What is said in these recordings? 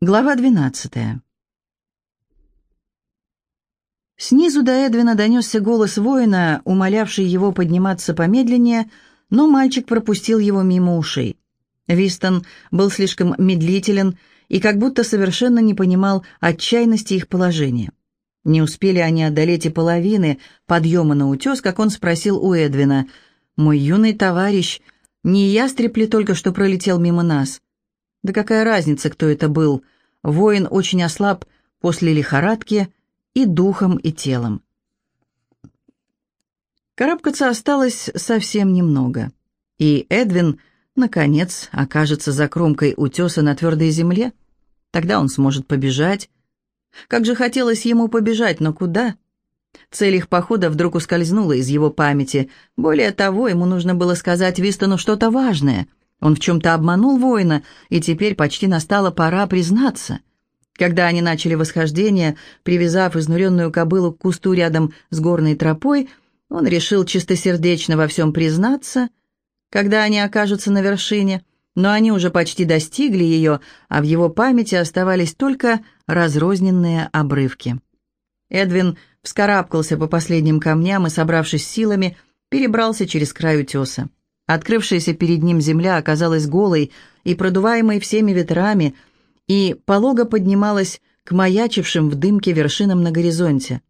Глава 12. Снизу до Эдвина донесся голос воина, умолявший его подниматься помедленнее, но мальчик пропустил его мимо ушей. Вистон был слишком медлителен и как будто совершенно не понимал отчаянности их положения. Не успели они одолеть и половины подъема на утес, как он спросил у Эдвина, «Мой юный товарищ, не ястреб ли только что пролетел мимо нас?» Да какая разница, кто это был? Воин очень ослаб после лихорадки и духом, и телом. Карабкаться осталось совсем немного. И Эдвин, наконец, окажется за кромкой утеса на твердой земле. Тогда он сможет побежать. Как же хотелось ему побежать, но куда? Цель их похода вдруг ускользнула из его памяти. Более того, ему нужно было сказать Вистону что-то важное — он в чем-то обманул воина, и теперь почти настала пора признаться. Когда они начали восхождение, привязав изнуренную кобылу к кусту рядом с горной тропой, он решил чистосердечно во всем признаться, когда они окажутся на вершине, но они уже почти достигли ее, а в его памяти оставались только разрозненные обрывки. Эдвин вскарабкался по последним камням и, собравшись силами, перебрался через край утеса. Открывшаяся перед ним земля оказалась голой и продуваемой всеми ветрами, и полого поднималась к маячившим в дымке вершинам на горизонте.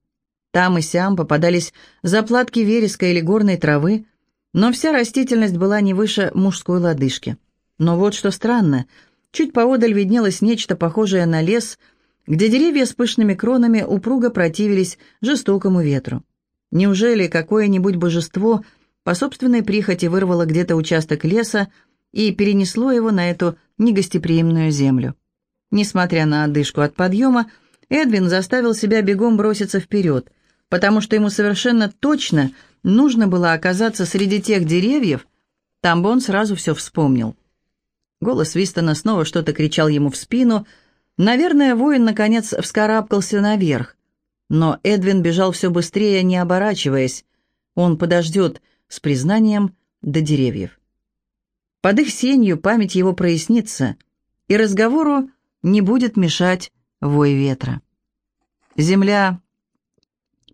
Там и сям попадались заплатки вереска или горной травы, но вся растительность была не выше мужской лодыжки. Но вот что странно, чуть поодаль виднелось нечто похожее на лес, где деревья с пышными кронами упруго противились жестокому ветру. Неужели какое-нибудь божество – по собственной прихоти вырвало где-то участок леса и перенесло его на эту негостеприимную землю. Несмотря на одышку от подъема, Эдвин заставил себя бегом броситься вперед, потому что ему совершенно точно нужно было оказаться среди тех деревьев, там бы он сразу все вспомнил. Голос Вистона снова что-то кричал ему в спину. Наверное, воин, наконец, вскарабкался наверх. Но Эдвин бежал все быстрее, не оборачиваясь. Он подождет, с признанием до деревьев. Под их сенью память его прояснится, и разговору не будет мешать вой ветра. Земля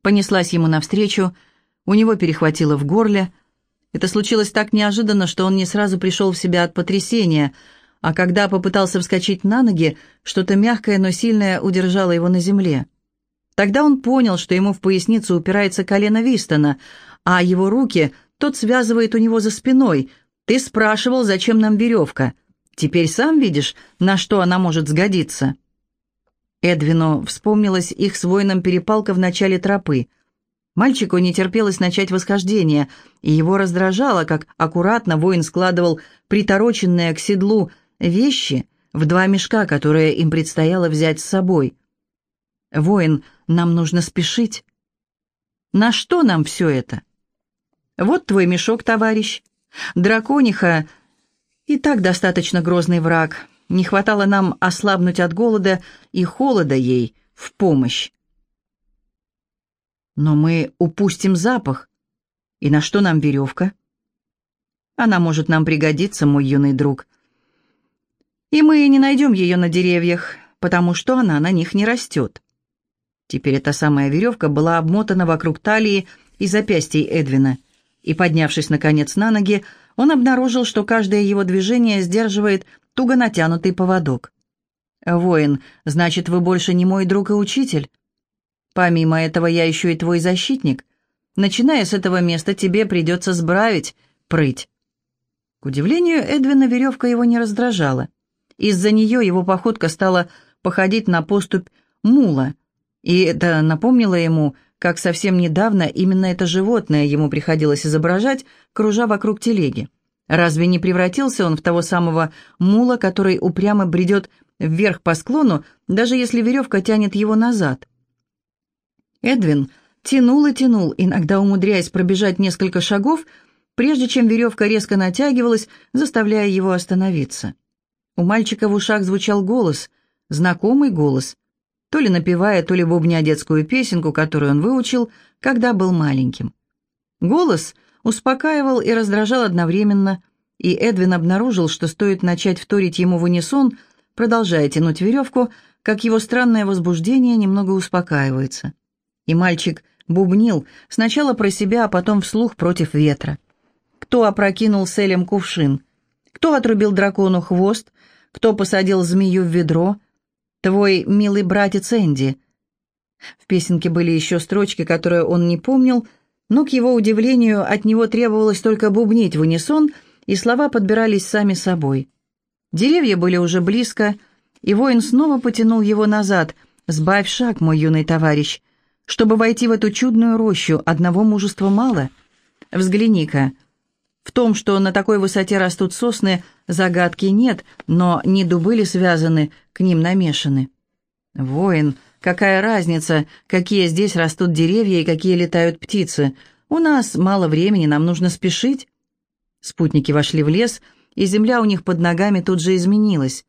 понеслась ему навстречу, у него перехватило в горле. Это случилось так неожиданно, что он не сразу пришел в себя от потрясения, а когда попытался вскочить на ноги, что-то мягкое, но сильное удержало его на земле. Тогда он понял, что ему в поясницу упирается колено Вистона, а его руки тот связывает у него за спиной. «Ты спрашивал, зачем нам веревка? Теперь сам видишь, на что она может сгодиться». Эдвину вспомнилась их с воином перепалка в начале тропы. Мальчику не терпелось начать восхождение, и его раздражало, как аккуратно воин складывал притороченные к седлу вещи в два мешка, которые им предстояло взять с собой. «Воин, нам нужно спешить». «На что нам все это?» «Вот твой мешок, товарищ. Дракониха и так достаточно грозный враг. Не хватало нам ослабнуть от голода и холода ей в помощь. Но мы упустим запах. И на что нам веревка? Она может нам пригодиться, мой юный друг. И мы не найдем ее на деревьях, потому что она на них не растет. Теперь эта самая веревка была обмотана вокруг талии и запястья Эдвина — и, поднявшись, наконец, на ноги, он обнаружил, что каждое его движение сдерживает туго натянутый поводок. «Воин, значит, вы больше не мой друг и учитель? Помимо этого, я еще и твой защитник. Начиная с этого места, тебе придется сбравить, прыть». К удивлению Эдвина веревка его не раздражала. Из-за нее его походка стала походить на поступь мула, и это напомнило ему, как совсем недавно именно это животное ему приходилось изображать, кружа вокруг телеги. Разве не превратился он в того самого мула, который упрямо бредет вверх по склону, даже если веревка тянет его назад? Эдвин тянул и тянул, иногда умудряясь пробежать несколько шагов, прежде чем веревка резко натягивалась, заставляя его остановиться. У мальчика в ушах звучал голос, знакомый голос, то ли напевая, то ли бубня детскую песенку, которую он выучил, когда был маленьким. Голос успокаивал и раздражал одновременно, и Эдвин обнаружил, что стоит начать вторить ему в унисон, продолжая тянуть веревку, как его странное возбуждение немного успокаивается. И мальчик бубнил сначала про себя, а потом вслух против ветра. Кто опрокинул с Элем кувшин? Кто отрубил дракону хвост? Кто посадил змею в ведро? Твой милый братец Энди. В песенке были еще строчки, которые он не помнил, но, к его удивлению, от него требовалось только бубнить в унисон, и слова подбирались сами собой. Деревья были уже близко, и воин снова потянул его назад. «Сбавь шаг, мой юный товарищ. Чтобы войти в эту чудную рощу, одного мужества мало. Взгляни-ка. В том, что на такой высоте растут сосны, загадки нет, но не дубы ли связаны, к ним намешаны. Воин, какая разница, какие здесь растут деревья и какие летают птицы? У нас мало времени, нам нужно спешить. Спутники вошли в лес, и земля у них под ногами тут же изменилась.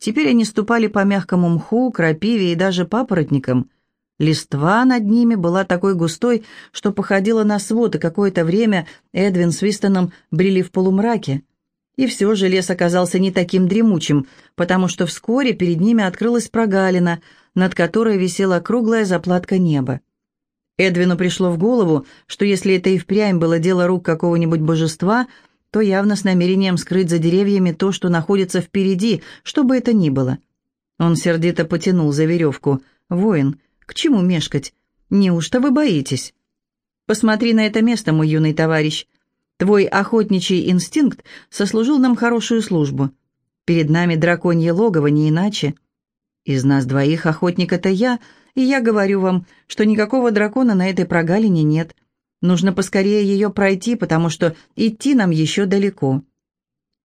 Теперь они ступали по мягкому мху, крапиве и даже папоротникам – Листва над ними была такой густой, что походила на свод, и какое-то время Эдвин с Вистоном брели в полумраке. И все же лес оказался не таким дремучим, потому что вскоре перед ними открылась прогалина, над которой висела круглая заплатка неба. Эдвину пришло в голову, что если это и впрямь было дело рук какого-нибудь божества, то явно с намерением скрыть за деревьями то, что находится впереди, что бы это ни было. Он сердито потянул за веревку. «Воин, к чему мешкать? Неужто вы боитесь? Посмотри на это место, мой юный товарищ. Твой охотничий инстинкт сослужил нам хорошую службу. Перед нами драконье логово, не иначе. Из нас двоих охотник это я, и я говорю вам, что никакого дракона на этой прогалине нет. Нужно поскорее ее пройти, потому что идти нам еще далеко.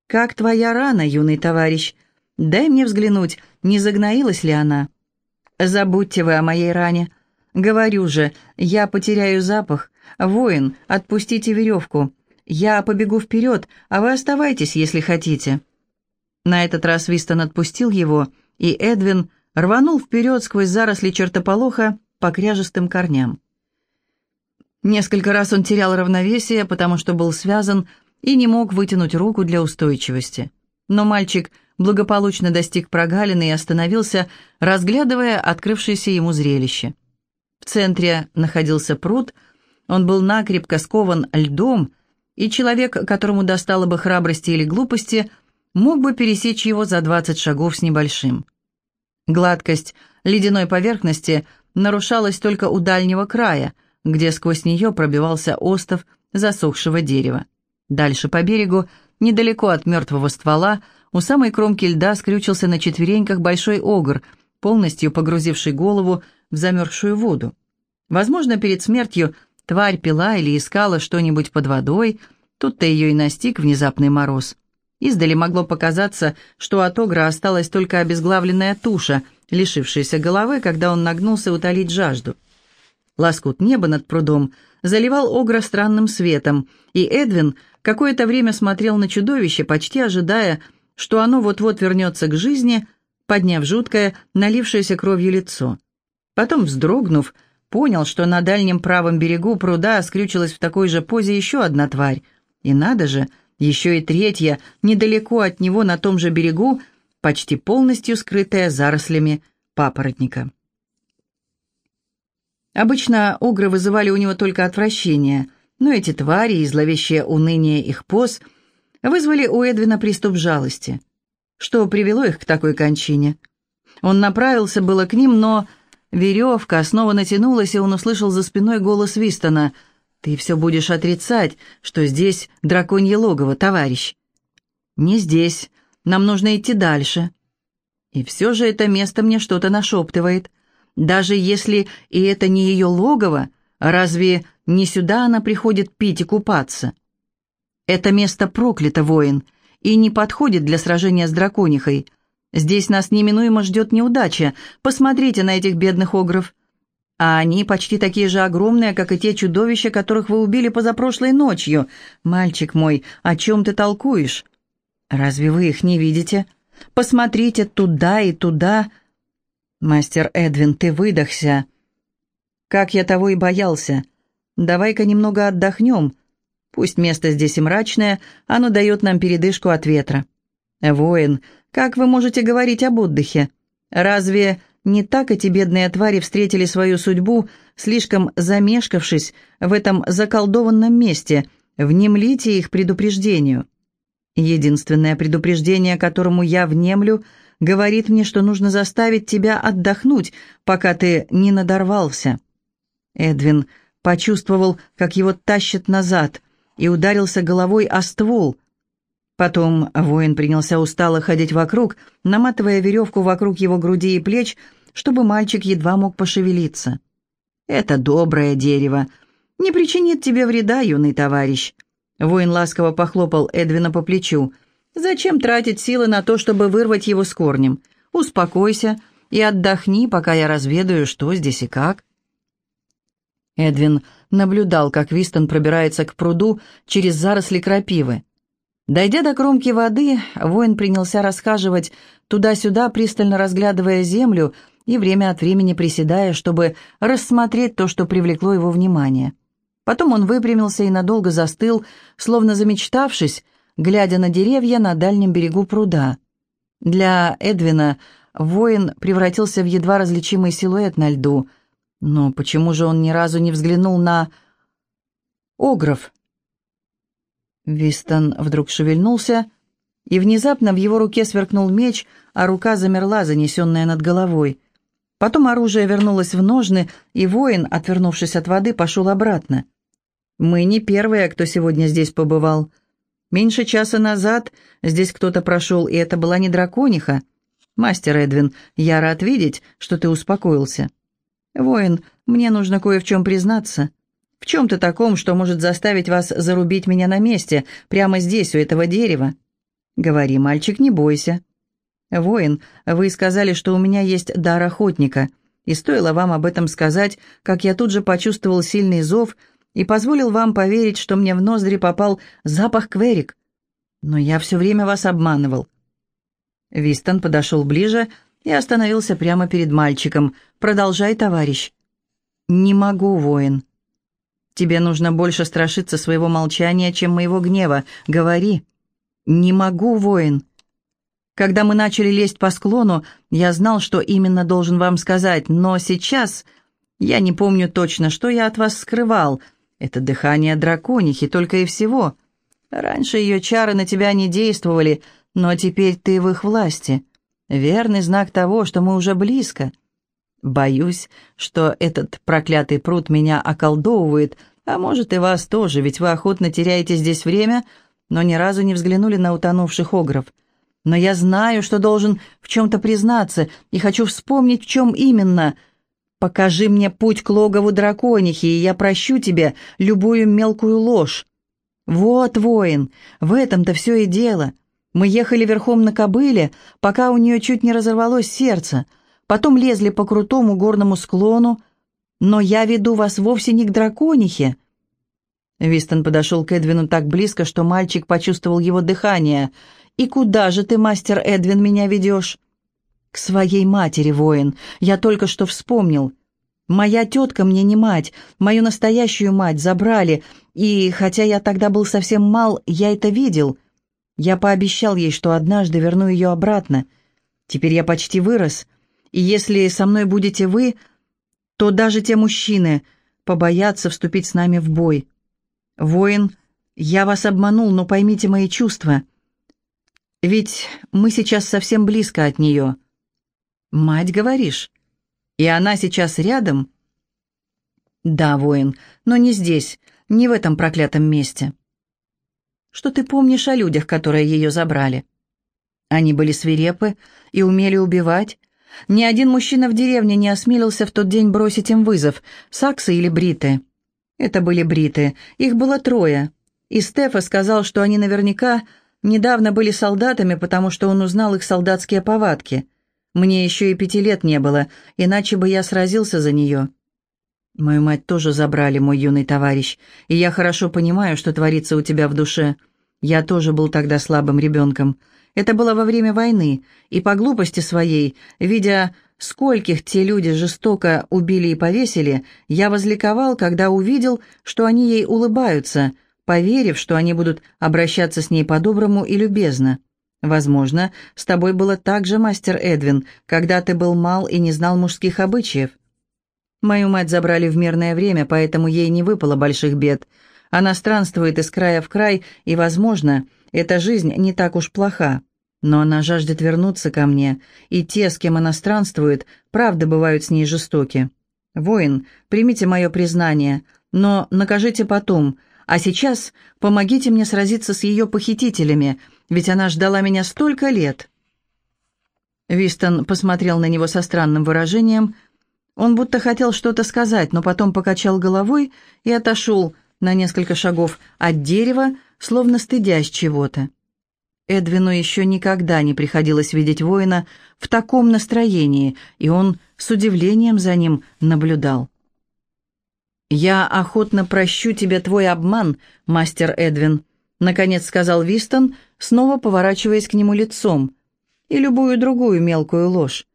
Как твоя рана, юный товарищ? Дай мне взглянуть, не загноилась ли она?» Забудьте вы о моей ране. Говорю же, я потеряю запах. Воин, отпустите веревку. Я побегу вперед, а вы оставайтесь, если хотите». На этот раз Вистон отпустил его, и Эдвин рванул вперед сквозь заросли чертополоха по кряжестым корням. Несколько раз он терял равновесие, потому что был связан и не мог вытянуть руку для устойчивости. Но мальчик благополучно достиг прогалины и остановился, разглядывая открывшееся ему зрелище. В центре находился пруд, он был накрепко скован льдом, и человек, которому достало бы храбрости или глупости, мог бы пересечь его за двадцать шагов с небольшим. Гладкость ледяной поверхности нарушалась только у дальнего края, где сквозь нее пробивался остов засохшего дерева. Дальше по берегу, недалеко от мертвого ствола, у самой кромки льда скрючился на четвереньках большой огр, полностью погрузивший голову в замерзшую воду. Возможно, перед смертью тварь пила или искала что-нибудь под водой, тут-то ее и настиг внезапный мороз. Издали могло показаться, что от огра осталась только обезглавленная туша, лишившаяся головы, когда он нагнулся утолить жажду. Лоскут неба над прудом заливал огра странным светом, и Эдвин какое-то время смотрел на чудовище, почти ожидая, что оно вот-вот вернется к жизни, подняв жуткое, налившееся кровью лицо. Потом, вздрогнув, понял, что на дальнем правом берегу пруда скрючилась в такой же позе еще одна тварь. И надо же, еще и третья, недалеко от него на том же берегу, почти полностью скрытая зарослями папоротника. Обычно огры вызывали у него только отвращение, но эти твари и зловещее уныние их поз – вызвали у Эдвина приступ жалости. Что привело их к такой кончине? Он направился было к ним, но веревка снова натянулась, и он услышал за спиной голос Вистона. «Ты все будешь отрицать, что здесь драконье логово, товарищ». «Не здесь. Нам нужно идти дальше». И все же это место мне что-то нашептывает. Даже если и это не ее логово, разве не сюда она приходит пить и купаться?» Это место проклято, воин, и не подходит для сражения с драконихой. Здесь нас неминуемо ждет неудача. Посмотрите на этих бедных огров. А они почти такие же огромные, как и те чудовища, которых вы убили позапрошлой ночью. Мальчик мой, о чем ты толкуешь? Разве вы их не видите? Посмотрите туда и туда. Мастер Эдвин, ты выдохся. Как я того и боялся. Давай-ка немного отдохнем. Пусть место здесь и мрачное, оно дает нам передышку от ветра. «Воин, как вы можете говорить об отдыхе? Разве не так эти бедные твари встретили свою судьбу, слишком замешкавшись в этом заколдованном месте? Внемлите их предупреждению». Единственное предупреждение, которому я внемлю, говорит мне, что нужно заставить тебя отдохнуть, пока ты не надорвался. Эдвин почувствовал, как его тащат назад, и ударился головой о ствол. Потом воин принялся устало ходить вокруг, наматывая веревку вокруг его груди и плеч, чтобы мальчик едва мог пошевелиться. «Это доброе дерево. Не причинит тебе вреда, юный товарищ. Воин ласково похлопал Эдвина по плечу. «Зачем тратить силы на то, чтобы вырвать его с корнем? Успокойся и отдохни, пока я разведаю, что здесь и как». Эдвин наблюдал, как Вистон пробирается к пруду через заросли крапивы. Дойдя до кромки воды, воин принялся расхаживать туда-сюда, пристально разглядывая землю и время от времени приседая, чтобы рассмотреть то, что привлекло его внимание. Потом он выпрямился и надолго застыл, словно замечтавшись, глядя на деревья на дальнем берегу пруда. Для Эдвина воин превратился в едва различимый силуэт на льду. Но почему же он ни разу не взглянул на... Огров? Вистон вдруг шевельнулся, и внезапно в его руке сверкнул меч, а рука замерла, занесенная над головой. Потом оружие вернулось в ножны, и воин, отвернувшись от воды, пошел обратно. Мы не первые, кто сегодня здесь побывал. Меньше часа назад здесь кто-то прошел, и это была не дракониха. Мастер Эдвин, я рад видеть, что ты успокоился. Воин, мне нужно кое в чем признаться. В чем-то таком, что может заставить вас зарубить меня на месте, прямо здесь, у этого дерева. Говори, мальчик, не бойся. Воин, вы сказали, что у меня есть дар охотника, и стоило вам об этом сказать, как я тут же почувствовал сильный зов — и позволил вам поверить, что мне в ноздри попал запах кверик. Но я все время вас обманывал». Вистон подошел ближе и остановился прямо перед мальчиком. «Продолжай, товарищ». «Не могу, воин». «Тебе нужно больше страшиться своего молчания, чем моего гнева. Говори». «Не могу, воин». Когда мы начали лезть по склону, я знал, что именно должен вам сказать, но сейчас я не помню точно, что я от вас скрывал, это дыхание драконихи, только и всего. Раньше ее чары на тебя не действовали, но теперь ты в их власти. Верный знак того, что мы уже близко. Боюсь, что этот проклятый пруд меня околдовывает, а может и вас тоже, ведь вы охотно теряете здесь время, но ни разу не взглянули на утонувших огров. Но я знаю, что должен в чем-то признаться, и хочу вспомнить, в чем именно — Покажи мне путь к логову драконихи, и я прощу тебе любую мелкую ложь. Вот, воин, в этом-то все и дело. Мы ехали верхом на кобыле, пока у нее чуть не разорвалось сердце, потом лезли по крутому горному склону, но я веду вас вовсе не к драконихе». Вистон подошел к Эдвину так близко, что мальчик почувствовал его дыхание. «И куда же ты, мастер Эдвин, меня ведешь?» «К своей матери, воин. Я только что вспомнил. Моя тетка мне не мать, мою настоящую мать забрали, и, хотя я тогда был совсем мал, я это видел. Я пообещал ей, что однажды верну ее обратно. Теперь я почти вырос, и если со мной будете вы, то даже те мужчины побоятся вступить с нами в бой. Воин, я вас обманул, но поймите мои чувства. Ведь мы сейчас совсем близко от нее». «Мать, говоришь? И она сейчас рядом?» «Да, воин, но не здесь, не в этом проклятом месте». «Что ты помнишь о людях, которые ее забрали?» Они были свирепы и умели убивать. Ни один мужчина в деревне не осмелился в тот день бросить им вызов, саксы или бриты. Это были бриты, их было трое. И Стефа сказал, что они наверняка недавно были солдатами, потому что он узнал их солдатские повадки. Мне еще и пяти лет не было, иначе бы я сразился за нее. Мою мать тоже забрали, мой юный товарищ, и я хорошо понимаю, что творится у тебя в душе. Я тоже был тогда слабым ребенком. Это было во время войны, и по глупости своей, видя, скольких те люди жестоко убили и повесили, я возликовал, когда увидел, что они ей улыбаются, поверив, что они будут обращаться с ней по-доброму и любезно. Возможно, с тобой было так же, мастер Эдвин, когда ты был мал и не знал мужских обычаев. Мою мать забрали в мирное время, поэтому ей не выпало больших бед. Она странствует из края в край, и, возможно, эта жизнь не так уж плоха. Но она жаждет вернуться ко мне, и те, с кем она странствует, правда бывают с ней жестоки. Воин, примите мое признание, но накажите потом, а сейчас помогите мне сразиться с ее похитителями, ведь она ждала меня столько лет». Вистон посмотрел на него со странным выражением – он будто хотел что-то сказать, но потом покачал головой и отошел на несколько шагов от дерева, словно стыдясь чего-то. Эдвину еще никогда не приходилось видеть воина в таком настроении, и он с удивлением за ним наблюдал. «Я охотно прощу тебе твой обман, мастер Эдвин», — наконец сказал Вистон, снова поворачиваясь к нему лицом, «и любую другую мелкую ложь.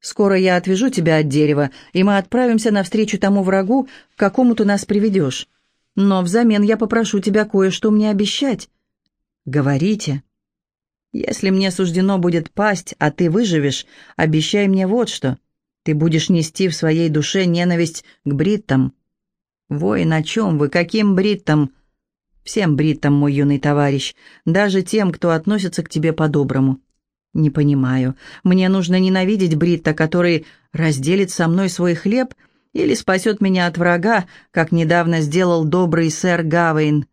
Скоро я отвяжу тебя от дерева, и мы отправимся навстречу тому врагу, к какому ты нас приведешь. Но взамен я попрошу тебя кое-что мне обещать. Говорите. Если мне суждено будет пасть, а ты выживешь, обещай мне вот что. Ты будешь нести в своей душе ненависть к бриттам. Воин, о чем вы? Каким бриттам? Всем бриттам, мой юный товарищ, даже тем, кто относится к тебе по-доброму. «Не понимаю. Мне нужно ненавидеть Бритта, который разделит со мной свой хлеб или спасет меня от врага, как недавно сделал добрый сэр Гавейн».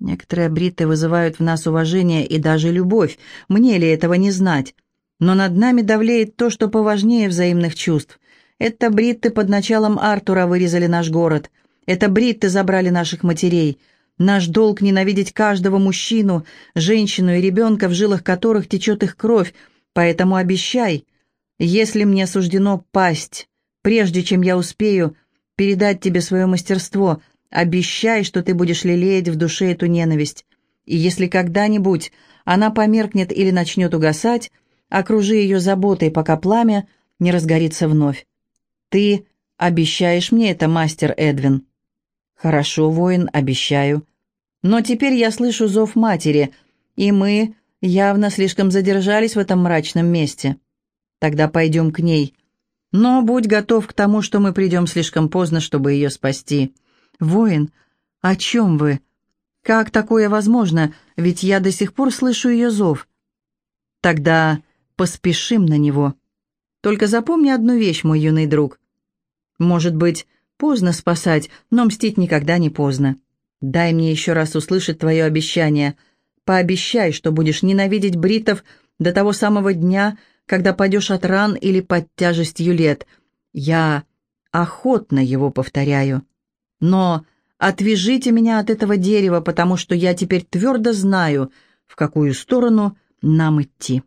Некоторые бритты вызывают в нас уважение и даже любовь. Мне ли этого не знать? Но над нами давлеет то, что поважнее взаимных чувств. Это бритты под началом Артура вырезали наш город. Это бритты забрали наших матерей. Наш долг ненавидеть каждого мужчину, женщину и ребенка, в жилах которых течет их кровь, поэтому обещай, если мне суждено пасть, прежде чем я успею передать тебе свое мастерство, обещай, что ты будешь лелеять в душе эту ненависть. И если когда-нибудь она померкнет или начнет угасать, окружи ее заботой, пока пламя не разгорится вновь. Ты обещаешь мне это, мастер Эдвин?» «Хорошо, воин, обещаю. Но теперь я слышу зов матери, и мы явно слишком задержались в этом мрачном месте. Тогда пойдем к ней. Но будь готов к тому, что мы придем слишком поздно, чтобы ее спасти. Воин, о чем вы? Как такое возможно? Ведь я до сих пор слышу ее зов. Тогда поспешим на него. Только запомни одну вещь, мой юный друг. Может быть, Поздно спасать, но мстить никогда не поздно. Дай мне еще раз услышать твое обещание. Пообещай, что будешь ненавидеть бритов до того самого дня, когда падешь от ран или под тяжестью лет. Я охотно его повторяю. Но отвяжите меня от этого дерева, потому что я теперь твердо знаю, в какую сторону нам идти.